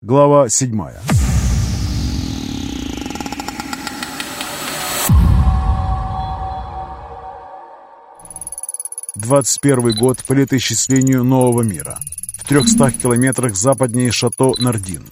Глава седьмая. Двадцать первый год по летоисчислению нового мира. В трехстах километрах западнее шато Нардин.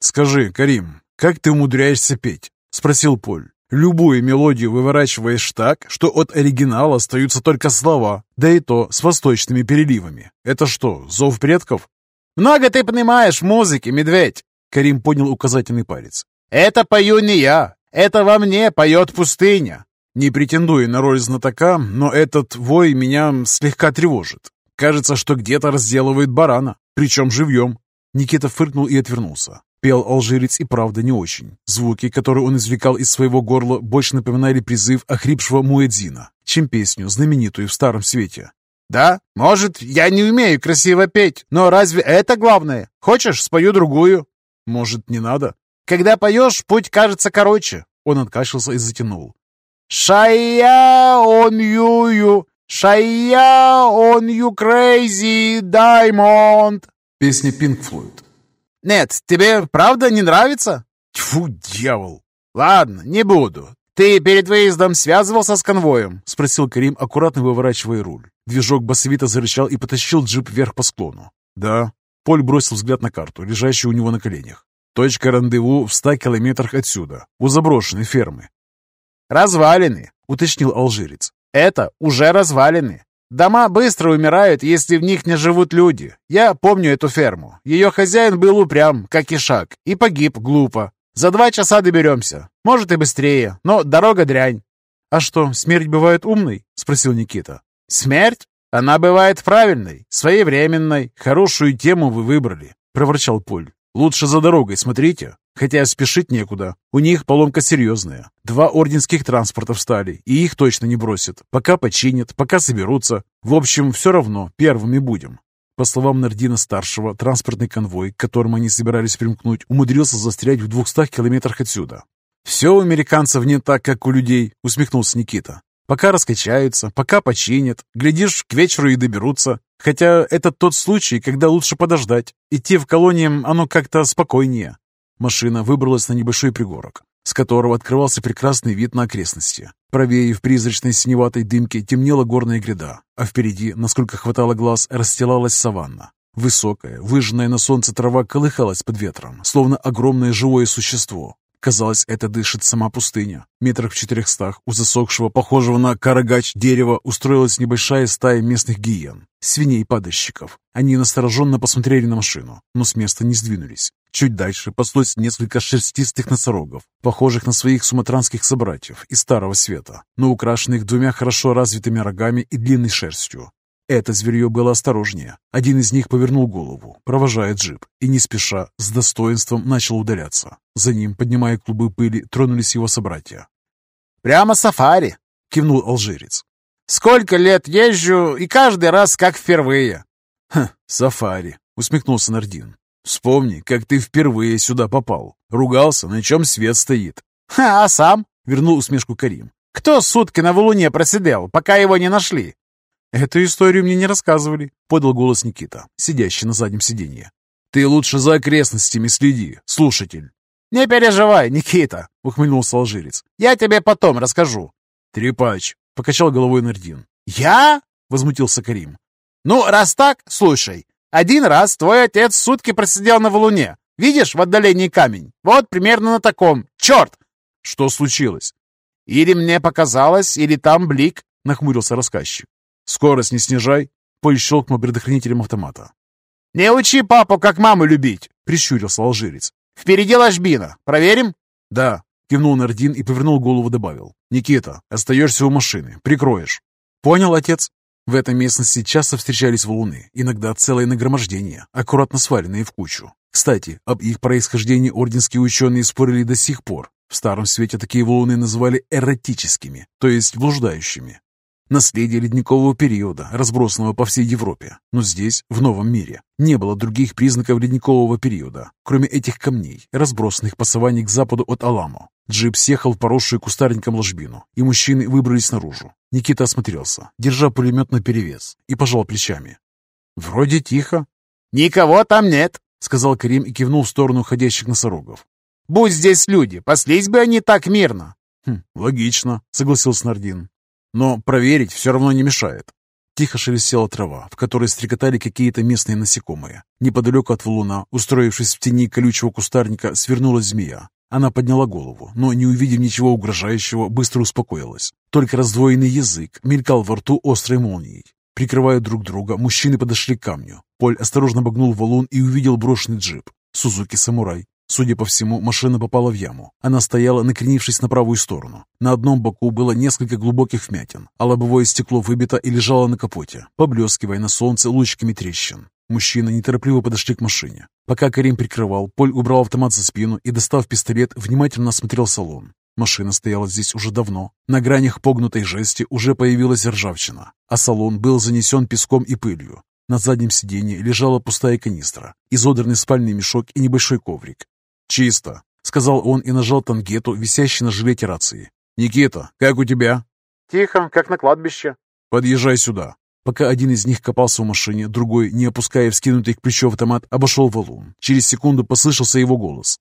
«Скажи, Карим, как ты умудряешься петь?» — спросил Поль. «Любую мелодию выворачиваешь так, что от оригинала остаются только слова, да и то с восточными переливами. Это что, зов предков?» «Много ты понимаешь в музыке, медведь!» Карим поднял указательный палец. «Это пою не я, это во мне поет пустыня!» Не претендую на роль знатока, но этот вой меня слегка тревожит. Кажется, что где-то разделывает барана, причем живьем. Никита фыркнул и отвернулся. Пел алжирец и правда не очень. Звуки, которые он извлекал из своего горла, больше напоминали призыв охрипшего муэдзина, чем песню, знаменитую в Старом Свете. «Да, может, я не умею красиво петь, но разве это главное? Хочешь, спою другую?» «Может, не надо?» «Когда поешь, путь кажется короче». Он откашлялся и затянул. «Шая он ю-ю, шая он ю крейзи даймонд». Песня Пинк Флойд. «Нет, тебе правда не нравится?» «Тьфу, дьявол!» «Ладно, не буду. Ты перед выездом связывался с конвоем?» — спросил Карим, аккуратно выворачивая руль. Движок басовито зарычал и потащил джип вверх по склону. «Да». Поль бросил взгляд на карту, лежащую у него на коленях. «Точка рандеву в ста километрах отсюда, у заброшенной фермы». «Развалины», — уточнил алжирец. «Это уже развалины. Дома быстро умирают, если в них не живут люди. Я помню эту ферму. Ее хозяин был упрям, как и шаг, и погиб глупо. За два часа доберемся. Может и быстрее, но дорога дрянь». «А что, смерть бывает умной?» — спросил Никита. «Смерть? Она бывает правильной, своевременной. Хорошую тему вы выбрали», — проворчал Поль. «Лучше за дорогой смотрите. Хотя спешить некуда. У них поломка серьезная. Два орденских транспорта встали, и их точно не бросят. Пока починят, пока соберутся. В общем, все равно, первыми будем. По словам Нардина-старшего, транспортный конвой, к которому они собирались примкнуть, умудрился застрять в двухстах километрах отсюда. «Все у американцев не так, как у людей», — усмехнулся Никита. «Пока раскачаются, пока починят, глядишь, к вечеру и доберутся. Хотя это тот случай, когда лучше подождать. Идти в колониям оно как-то спокойнее». Машина выбралась на небольшой пригорок, с которого открывался прекрасный вид на окрестности. Правее в призрачной синеватой дымке темнела горная гряда, а впереди, насколько хватало глаз, расстилалась саванна. Высокая, выжженная на солнце трава колыхалась под ветром, словно огромное живое существо. Казалось, это дышит сама пустыня. Метрах в четырехстах у засохшего, похожего на карагач дерева, устроилась небольшая стая местных гиен, свиней-падальщиков. Они настороженно посмотрели на машину, но с места не сдвинулись. Чуть дальше паслось несколько шерстистых носорогов, похожих на своих суматранских собратьев из Старого Света, но украшенных двумя хорошо развитыми рогами и длинной шерстью. Это зверье было осторожнее. Один из них повернул голову, провожая джип, и не спеша, с достоинством начал удаляться. За ним, поднимая клубы пыли, тронулись его собратья. «Прямо сафари!» — кивнул алжирец. «Сколько лет езжу, и каждый раз как впервые!» «Ха, сафари!» — усмехнулся Нардин. «Вспомни, как ты впервые сюда попал. Ругался, на чем свет стоит». «Ха, а сам?» — вернул усмешку Карим. «Кто сутки на валуне просидел, пока его не нашли?» «Эту историю мне не рассказывали», — подал голос Никита, сидящий на заднем сиденье. «Ты лучше за окрестностями следи, слушатель». «Не переживай, Никита», — ухмыльнулся алжирец. «Я тебе потом расскажу». «Трепач», — покачал головой Нардин. «Я?» — возмутился Карим. «Ну, раз так, слушай. Один раз твой отец сутки просидел на валуне. Видишь в отдалении камень? Вот примерно на таком. Черт!» «Что случилось?» «Или мне показалось, или там блик», — нахмурился рассказчик. «Скорость не снижай!» Поль щелкнул предохранителем автомата. «Не учи папу, как маму любить!» — прищурился алжирец. «Впереди ложбина. Проверим?» «Да», — кивнул Нардин и повернул голову, добавил. «Никита, остаешься у машины. Прикроешь». «Понял, отец?» В этой местности часто встречались валуны, иногда целое нагромождение, аккуратно сваленные в кучу. Кстати, об их происхождении орденские ученые спорили до сих пор. В Старом Свете такие валуны называли эротическими, то есть блуждающими. Наследие ледникового периода, разбросанного по всей Европе. Но здесь, в новом мире, не было других признаков ледникового периода, кроме этих камней, разбросанных по саванне к западу от Аламо. Джип съехал в поросшую кустарником ложбину, и мужчины выбрались наружу. Никита осмотрелся, держа пулемет наперевес, и пожал плечами. «Вроде тихо». «Никого там нет», — сказал Карим и кивнул в сторону ходящих носорогов. «Будь здесь люди, паслись бы они так мирно». «Хм, логично», — согласился Нардин. «Но проверить все равно не мешает». Тихо шелестела трава, в которой стрекотали какие-то местные насекомые. Неподалеку от валуна, устроившись в тени колючего кустарника, свернулась змея. Она подняла голову, но, не увидев ничего угрожающего, быстро успокоилась. Только раздвоенный язык мелькал во рту острой молнией. Прикрывая друг друга, мужчины подошли к камню. Поль осторожно обогнул валун и увидел брошенный джип. Сузуки Самурай. Судя по всему, машина попала в яму. Она стояла, накренившись на правую сторону. На одном боку было несколько глубоких вмятин, а лобовое стекло выбито и лежало на капоте, поблескивая на солнце лучиками трещин. Мужчины неторопливо подошли к машине. Пока Карим прикрывал, Поль убрал автомат за спину и, достав пистолет, внимательно осмотрел салон. Машина стояла здесь уже давно. На гранях погнутой жести уже появилась ржавчина, а салон был занесен песком и пылью. На заднем сиденье лежала пустая канистра, изодранный спальный мешок и небольшой коврик. «Чисто», — сказал он и нажал тангету, висящий на жилете рации. «Никита, как у тебя?» «Тихо, как на кладбище». «Подъезжай сюда». Пока один из них копался в машине, другой, не опуская вскинутый к плечу автомат, обошел валун. Через секунду послышался его голос.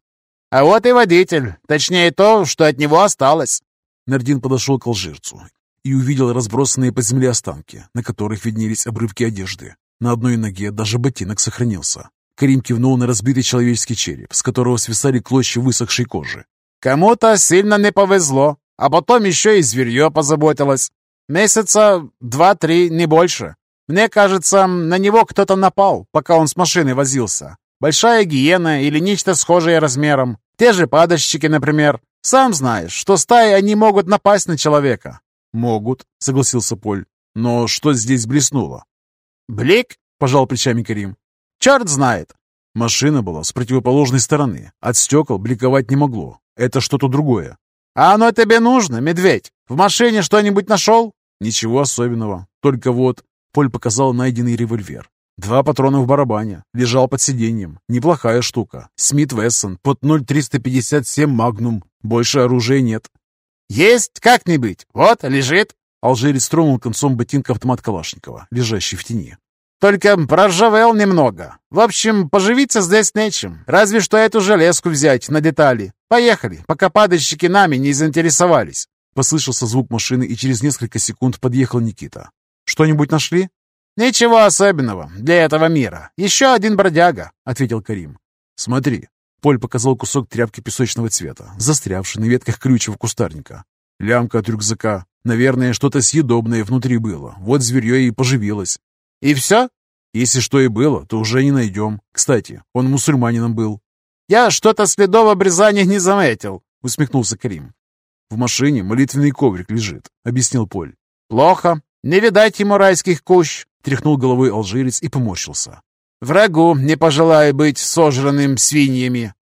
«А вот и водитель. Точнее, то, что от него осталось». Нардин подошел к алжирцу и увидел разбросанные по земле останки, на которых виднелись обрывки одежды. На одной ноге даже ботинок сохранился. Карим кивнул на разбитый человеческий череп, с которого свисали клочья высохшей кожи. «Кому-то сильно не повезло, а потом еще и зверье позаботилось. Месяца два-три, не больше. Мне кажется, на него кто-то напал, пока он с машиной возился. Большая гиена или нечто схожее размером. Те же падальщики, например. Сам знаешь, что стаи они могут напасть на человека». «Могут», — согласился Поль. «Но что здесь блеснуло?» «Блик?» — пожал плечами Карим. «Черт знает!» Машина была с противоположной стороны. От стекол бликовать не могло. Это что-то другое. «А оно тебе нужно, медведь? В машине что-нибудь нашел?» «Ничего особенного. Только вот...» Поль показал найденный револьвер. Два патрона в барабане. Лежал под сиденьем. Неплохая штука. Смит Вессон под 0,357 Магнум. Больше оружия нет. «Есть как-нибудь. Вот, лежит». Алжирец тронул концом ботинка автомат Калашникова, лежащий в тени. «Только проржавел немного. В общем, поживиться здесь нечем. Разве что эту железку взять на детали. Поехали, пока падальщики нами не заинтересовались». Послышался звук машины, и через несколько секунд подъехал Никита. «Что-нибудь нашли?» «Ничего особенного для этого мира. Еще один бродяга», — ответил Карим. «Смотри». Поль показал кусок тряпки песочного цвета, застрявший на ветках крючего кустарника. Лямка от рюкзака. Наверное, что-то съедобное внутри было. Вот зверье и поживилось. «И все?» «Если что и было, то уже не найдем. Кстати, он мусульманином был». «Я что-то следов обрезания не заметил», — усмехнулся Карим. «В машине молитвенный коврик лежит», — объяснил Поль. «Плохо. Не видать ему райских кущ», — тряхнул головой алжирец и поморщился. «Врагу не пожелаю быть сожранным свиньями».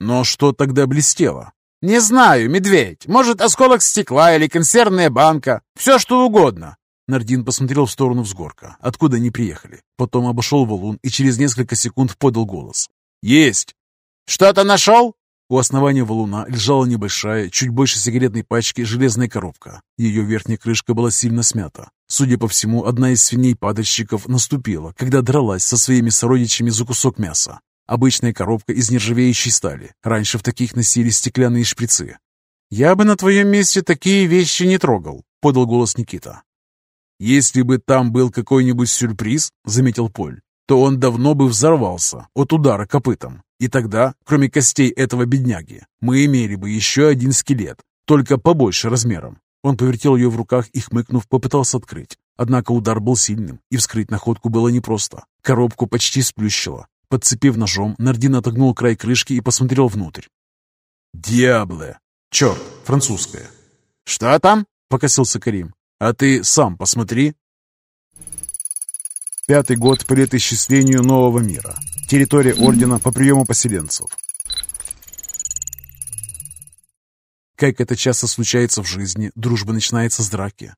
«Но что тогда блестело?» «Не знаю, медведь. Может, осколок стекла или консервная банка. Все, что угодно». Нардин посмотрел в сторону взгорка, откуда они приехали. Потом обошел валун и через несколько секунд подал голос. «Есть!» «Что-то нашел?» У основания валуна лежала небольшая, чуть больше сигаретной пачки, железная коробка. Ее верхняя крышка была сильно смята. Судя по всему, одна из свиней-падальщиков наступила, когда дралась со своими сородичами за кусок мяса. Обычная коробка из нержавеющей стали. Раньше в таких носили стеклянные шприцы. «Я бы на твоем месте такие вещи не трогал», — подал голос Никита. «Если бы там был какой-нибудь сюрприз, — заметил Поль, — то он давно бы взорвался от удара копытом. И тогда, кроме костей этого бедняги, мы имели бы еще один скелет, только побольше размером. Он повертел ее в руках и, хмыкнув, попытался открыть. Однако удар был сильным, и вскрыть находку было непросто. Коробку почти сплющило. Подцепив ножом, Нардин отогнул край крышки и посмотрел внутрь. «Диабле! Черт, французская!» «Что там?» — покосился Карим. А ты сам посмотри. Пятый год по летоисчислению нового мира. Территория Ордена по приему поселенцев. Как это часто случается в жизни, дружба начинается с драки.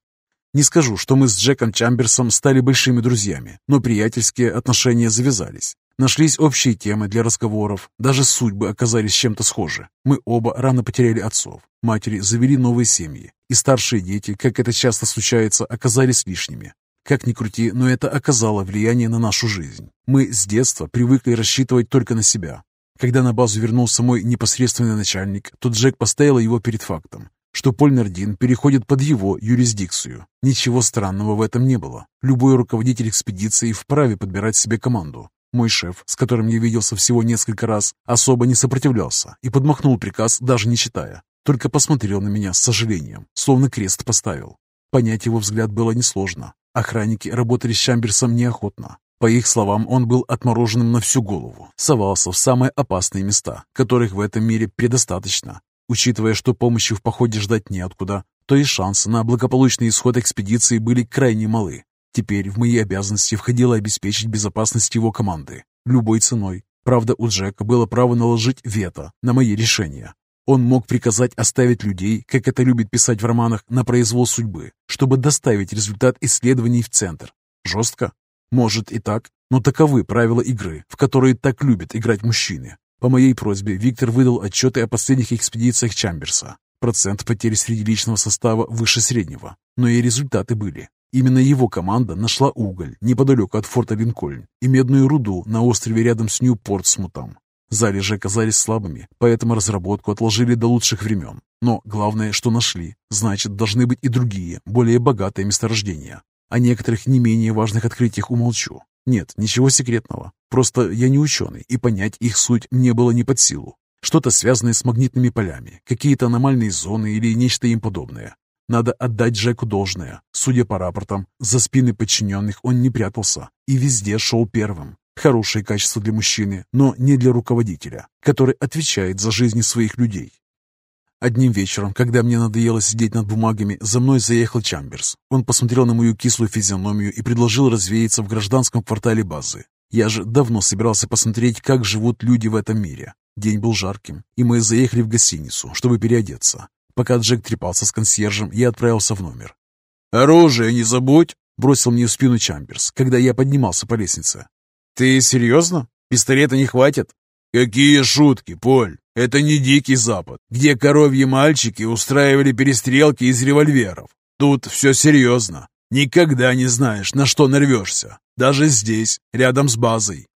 Не скажу, что мы с Джеком Чамберсом стали большими друзьями, но приятельские отношения завязались. Нашлись общие темы для разговоров, даже судьбы оказались чем-то схожи. Мы оба рано потеряли отцов, матери завели новые семьи, и старшие дети, как это часто случается, оказались лишними. Как ни крути, но это оказало влияние на нашу жизнь. Мы с детства привыкли рассчитывать только на себя. Когда на базу вернулся мой непосредственный начальник, то Джек поставил его перед фактом, что Польнардин переходит под его юрисдикцию. Ничего странного в этом не было. Любой руководитель экспедиции вправе подбирать себе команду. Мой шеф, с которым я виделся всего несколько раз, особо не сопротивлялся и подмахнул приказ, даже не читая. Только посмотрел на меня с сожалением, словно крест поставил. Понять его взгляд было несложно. Охранники работали с Чамберсом неохотно. По их словам, он был отмороженным на всю голову, совался в самые опасные места, которых в этом мире предостаточно. Учитывая, что помощи в походе ждать неоткуда, то и шансы на благополучный исход экспедиции были крайне малы. Теперь в мои обязанности входило обеспечить безопасность его команды. Любой ценой. Правда, у Джека было право наложить вето на мои решения. Он мог приказать оставить людей, как это любит писать в романах, на произвол судьбы, чтобы доставить результат исследований в центр. Жестко? Может и так, но таковы правила игры, в которые так любят играть мужчины. По моей просьбе Виктор выдал отчеты о последних экспедициях Чамберса. Процент потери среди личного состава выше среднего, но и результаты были. Именно его команда нашла уголь неподалеку от форта Линкольн и медную руду на острове рядом с Ньюпорт-Смутом. Залежи оказались слабыми, поэтому разработку отложили до лучших времен. Но главное, что нашли, значит, должны быть и другие, более богатые месторождения. О некоторых не менее важных открытиях умолчу. Нет, ничего секретного. Просто я не ученый, и понять их суть мне было не под силу. Что-то связанное с магнитными полями, какие-то аномальные зоны или нечто им подобное. Надо отдать Джеку должное. Судя по рапортам, за спины подчиненных он не прятался и везде шел первым. Хорошее качество для мужчины, но не для руководителя, который отвечает за жизни своих людей. Одним вечером, когда мне надоело сидеть над бумагами, за мной заехал Чамберс. Он посмотрел на мою кислую физиономию и предложил развеяться в гражданском квартале базы. Я же давно собирался посмотреть, как живут люди в этом мире. День был жарким, и мы заехали в гостиницу, чтобы переодеться. Пока Джек трепался с консьержем, я отправился в номер. «Оружие не забудь!» — бросил мне в спину Чамберс, когда я поднимался по лестнице. «Ты серьезно? Пистолета не хватит?» «Какие шутки, Поль! Это не Дикий Запад, где коровьи мальчики устраивали перестрелки из револьверов. Тут все серьезно. Никогда не знаешь, на что нарвешься. Даже здесь, рядом с базой».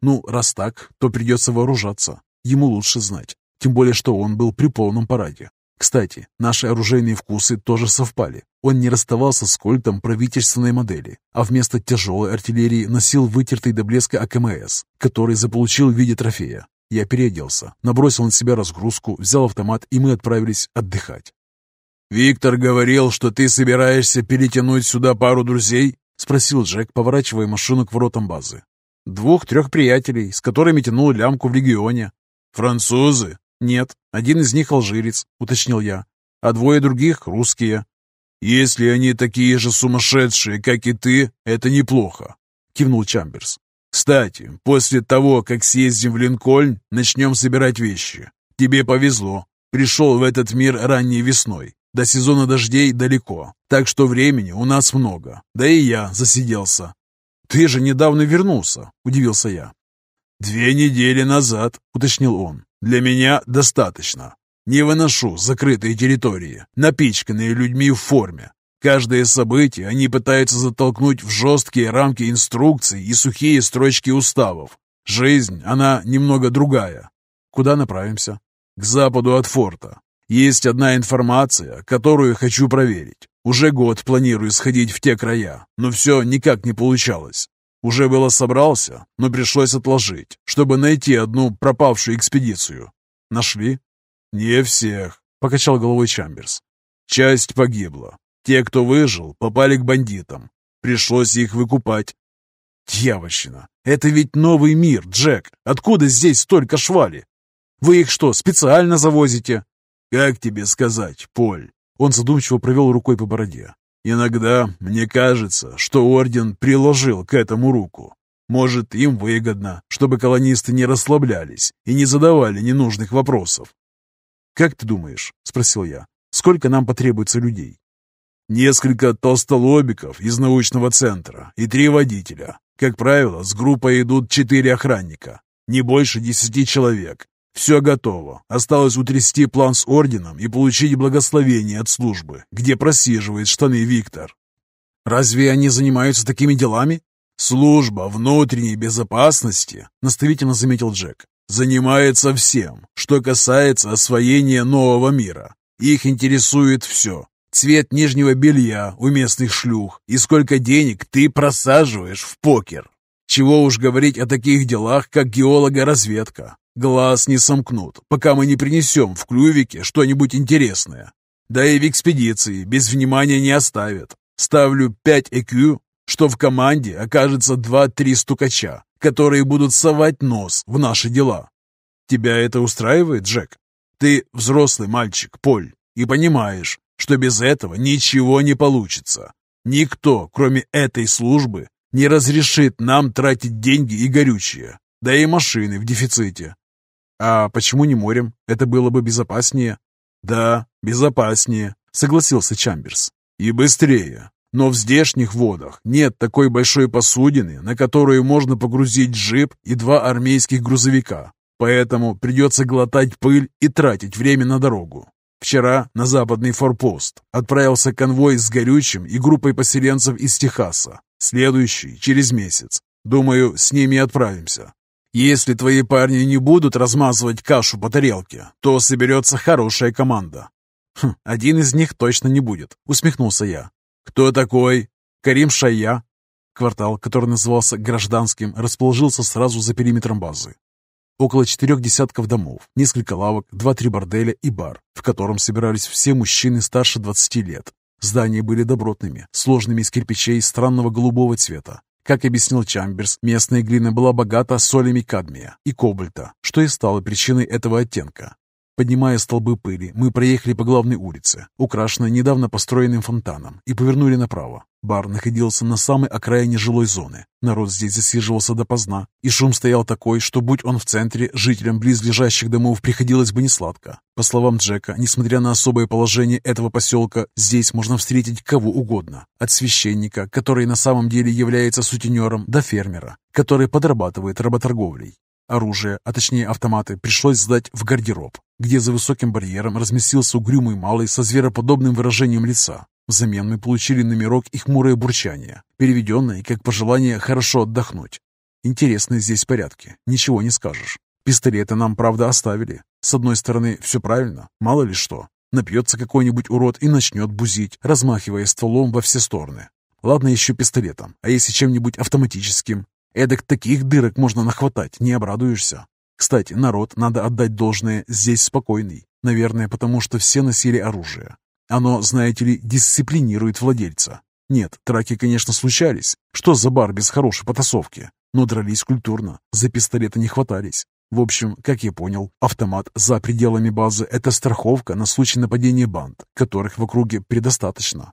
«Ну, раз так, то придется вооружаться. Ему лучше знать. Тем более, что он был при полном параде. Кстати, наши оружейные вкусы тоже совпали. Он не расставался с кольтом правительственной модели, а вместо тяжелой артиллерии носил вытертый до блеска АКМС, который заполучил в виде трофея. Я переоделся, набросил на себя разгрузку, взял автомат, и мы отправились отдыхать. «Виктор говорил, что ты собираешься перетянуть сюда пару друзей?» — спросил Джек, поворачивая машину к воротам базы. «Двух-трех приятелей, с которыми тянул лямку в регионе». «Французы?» «Нет, один из них алжирец», — уточнил я, «а двое других — русские». «Если они такие же сумасшедшие, как и ты, это неплохо», — кивнул Чамберс. «Кстати, после того, как съездим в Линкольн, начнем собирать вещи. Тебе повезло. Пришел в этот мир ранней весной. До сезона дождей далеко, так что времени у нас много. Да и я засиделся». «Ты же недавно вернулся», — удивился я. «Две недели назад», — уточнил он. Для меня достаточно. Не выношу закрытые территории, напичканные людьми в форме. Каждое событие они пытаются затолкнуть в жесткие рамки инструкций и сухие строчки уставов. Жизнь, она немного другая. Куда направимся? К западу от форта. Есть одна информация, которую хочу проверить. Уже год планирую сходить в те края, но все никак не получалось. Уже было собрался, но пришлось отложить, чтобы найти одну пропавшую экспедицию. Нашли? Не всех, покачал головой Чамберс. Часть погибла. Те, кто выжил, попали к бандитам. Пришлось их выкупать. Дьявольщина! Это ведь новый мир, Джек! Откуда здесь столько швали? Вы их что, специально завозите? Как тебе сказать, Поль? Он задумчиво провел рукой по бороде. Иногда мне кажется, что Орден приложил к этому руку. Может, им выгодно, чтобы колонисты не расслаблялись и не задавали ненужных вопросов. «Как ты думаешь?» — спросил я. «Сколько нам потребуется людей?» «Несколько толстолобиков из научного центра и три водителя. Как правило, с группой идут четыре охранника. Не больше десяти человек. Все готово. Осталось утрясти план с орденом и получить благословение от службы, где просиживает штаны Виктор. Разве они занимаются такими делами? «Служба внутренней безопасности», — наставительно заметил Джек, «занимается всем, что касается освоения нового мира. Их интересует все. Цвет нижнего белья у местных шлюх и сколько денег ты просаживаешь в покер. Чего уж говорить о таких делах, как геолога-разведка. Глаз не сомкнут, пока мы не принесем в клювике что-нибудь интересное. Да и в экспедиции без внимания не оставят. Ставлю 5 ЭКЮ что в команде окажется два-три стукача, которые будут совать нос в наши дела. Тебя это устраивает, Джек? Ты взрослый мальчик, Поль, и понимаешь, что без этого ничего не получится. Никто, кроме этой службы, не разрешит нам тратить деньги и горючее, да и машины в дефиците. А почему не морем? Это было бы безопаснее. Да, безопаснее, согласился Чамберс. И быстрее. Но в здешних водах нет такой большой посудины, на которую можно погрузить джип и два армейских грузовика. Поэтому придется глотать пыль и тратить время на дорогу. Вчера на западный форпост отправился конвой с горючим и группой поселенцев из Техаса. Следующий через месяц. Думаю, с ними отправимся. Если твои парни не будут размазывать кашу по тарелке, то соберется хорошая команда. Хм, один из них точно не будет, усмехнулся я. «Кто такой?» «Карим Шая». Квартал, который назывался «Гражданским», расположился сразу за периметром базы. Около четырех десятков домов, несколько лавок, два-три борделя и бар, в котором собирались все мужчины старше 20 лет. Здания были добротными, сложными из кирпичей странного голубого цвета. Как объяснил Чамберс, местная глина была богата солями кадмия и кобальта, что и стало причиной этого оттенка. Поднимая столбы пыли, мы проехали по главной улице, украшенной недавно построенным фонтаном, и повернули направо. Бар находился на самой окраине жилой зоны. Народ здесь засиживался допоздна, и шум стоял такой, что, будь он в центре, жителям близлежащих домов приходилось бы несладко. По словам Джека, несмотря на особое положение этого поселка, здесь можно встретить кого угодно. От священника, который на самом деле является сутенером, до фермера, который подрабатывает работорговлей. Оружие, а точнее автоматы, пришлось сдать в гардероб, где за высоким барьером разместился угрюмый малый со звероподобным выражением лица. Взамен мы получили номерок и хмурое бурчание, переведенное как пожелание хорошо отдохнуть. Интересные здесь порядки, ничего не скажешь. Пистолеты нам, правда, оставили. С одной стороны, все правильно, мало ли что. Напьется какой-нибудь урод и начнет бузить, размахивая стволом во все стороны. Ладно еще пистолетом, а если чем-нибудь автоматическим, Эдак таких дырок можно нахватать, не обрадуешься. Кстати, народ, надо отдать должное, здесь спокойный. Наверное, потому что все носили оружие. Оно, знаете ли, дисциплинирует владельца. Нет, траки, конечно, случались. Что за бар без хорошей потасовки? Но дрались культурно, за пистолеты не хватались. В общем, как я понял, автомат за пределами базы – это страховка на случай нападения банд, которых в округе предостаточно.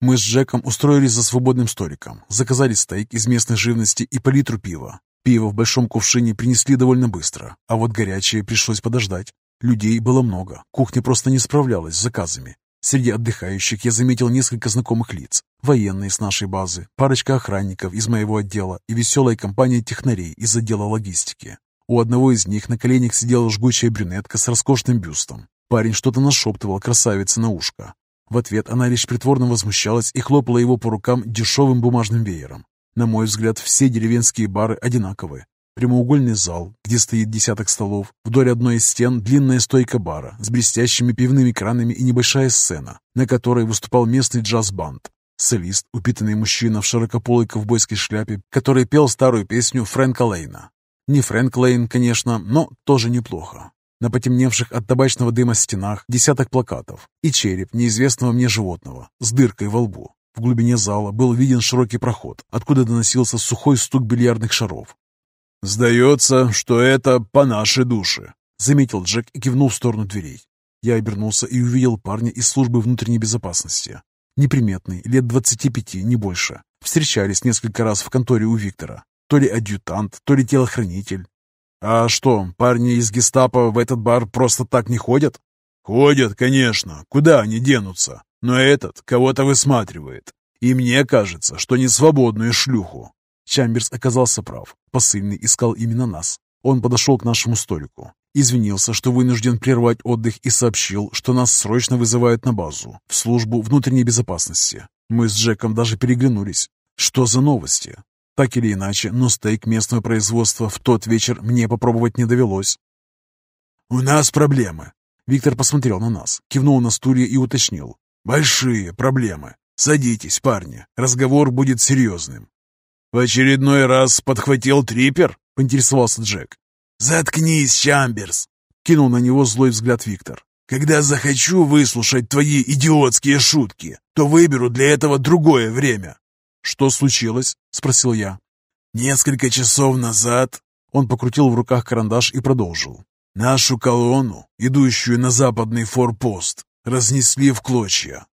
Мы с Джеком устроились за свободным столиком, заказали стейк из местной живности и по литру пива. Пиво в большом кувшине принесли довольно быстро, а вот горячее пришлось подождать. Людей было много, кухня просто не справлялась с заказами. Среди отдыхающих я заметил несколько знакомых лиц. Военные с нашей базы, парочка охранников из моего отдела и веселая компания технарей из отдела логистики. У одного из них на коленях сидела жгучая брюнетка с роскошным бюстом. Парень что-то нашептывал красавице на ушко, в ответ она лишь притворно возмущалась и хлопала его по рукам дешевым бумажным веером. На мой взгляд, все деревенские бары одинаковые. Прямоугольный зал, где стоит десяток столов, вдоль одной из стен длинная стойка бара с блестящими пивными кранами и небольшая сцена, на которой выступал местный джаз-банд. Солист, упитанный мужчина в широкополой ковбойской шляпе, который пел старую песню Фрэнка Лейна. Не Фрэнк Лейн, конечно, но тоже неплохо. На потемневших от табачного дыма стенах десяток плакатов и череп неизвестного мне животного с дыркой во лбу. В глубине зала был виден широкий проход, откуда доносился сухой стук бильярдных шаров. «Сдается, что это по нашей душе», — заметил Джек и кивнул в сторону дверей. Я обернулся и увидел парня из службы внутренней безопасности. Неприметный, лет двадцати пяти, не больше. Встречались несколько раз в конторе у Виктора. То ли адъютант, то ли телохранитель, «А что, парни из гестапо в этот бар просто так не ходят?» «Ходят, конечно. Куда они денутся? Но этот кого-то высматривает. И мне кажется, что не свободную шлюху». Чамберс оказался прав. Посыльный искал именно нас. Он подошел к нашему столику. Извинился, что вынужден прервать отдых и сообщил, что нас срочно вызывают на базу, в службу внутренней безопасности. Мы с Джеком даже переглянулись. Что за новости? Так или иначе, но стейк местного производства в тот вечер мне попробовать не довелось. «У нас проблемы». Виктор посмотрел на нас, кивнул на стулья и уточнил. «Большие проблемы. Садитесь, парни. Разговор будет серьезным». «В очередной раз подхватил трипер?» — поинтересовался Джек. «Заткнись, Чамберс!» — кинул на него злой взгляд Виктор. «Когда захочу выслушать твои идиотские шутки, то выберу для этого другое время». «Что случилось?» — спросил я. «Несколько часов назад...» Он покрутил в руках карандаш и продолжил. «Нашу колонну, идущую на западный форпост, разнесли в клочья.